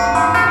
Música